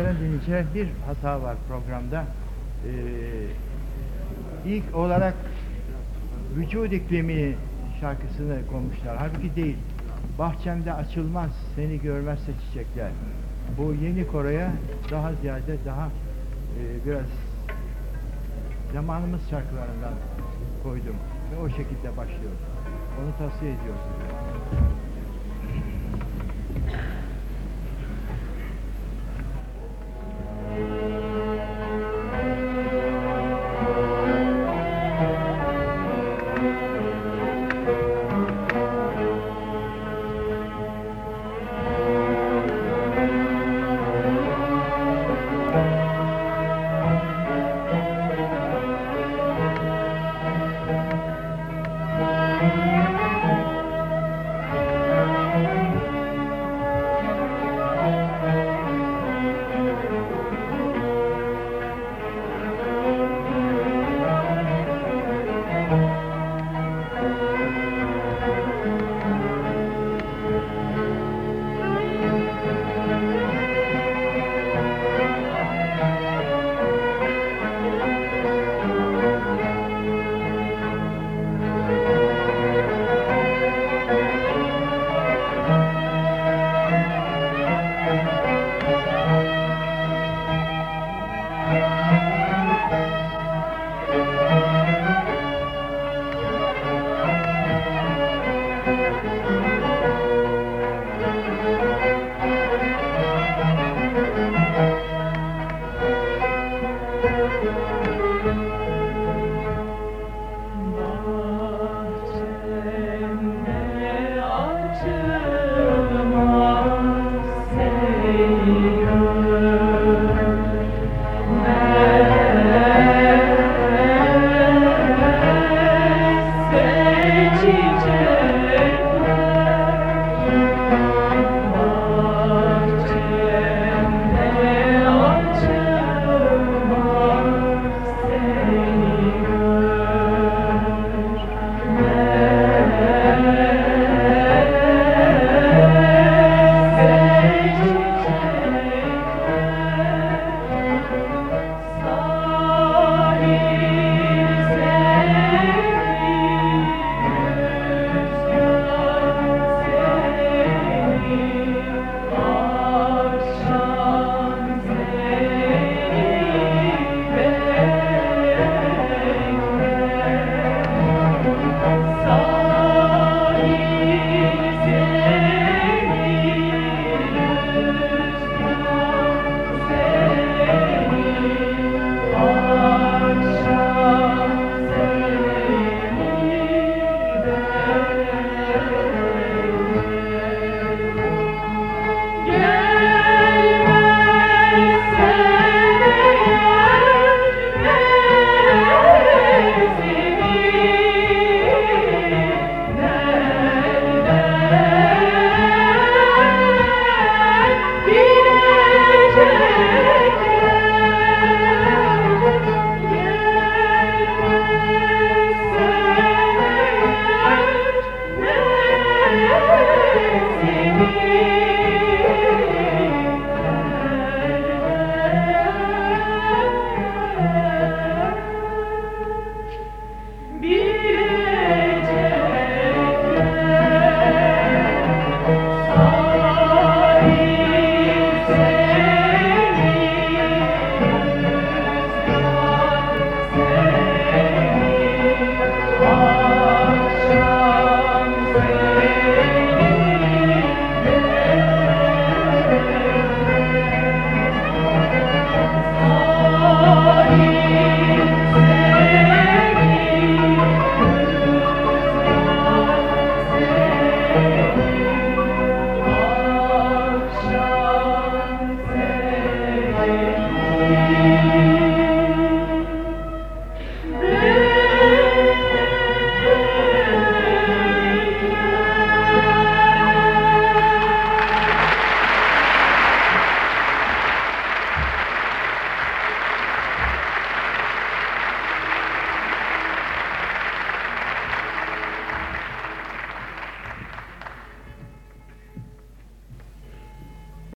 muhterem dinleyiciler bir hata var programda. Ee, ilk olarak vücut iklimi şarkısını koymuşlar. Halbuki değil. Bahçemde açılmaz seni görmezse çiçekler. Bu yeni koroya daha ziyade daha e, biraz zamanımız şarkılarından koydum ve o şekilde başlıyor. Onu tavsiye ediyoruz. size.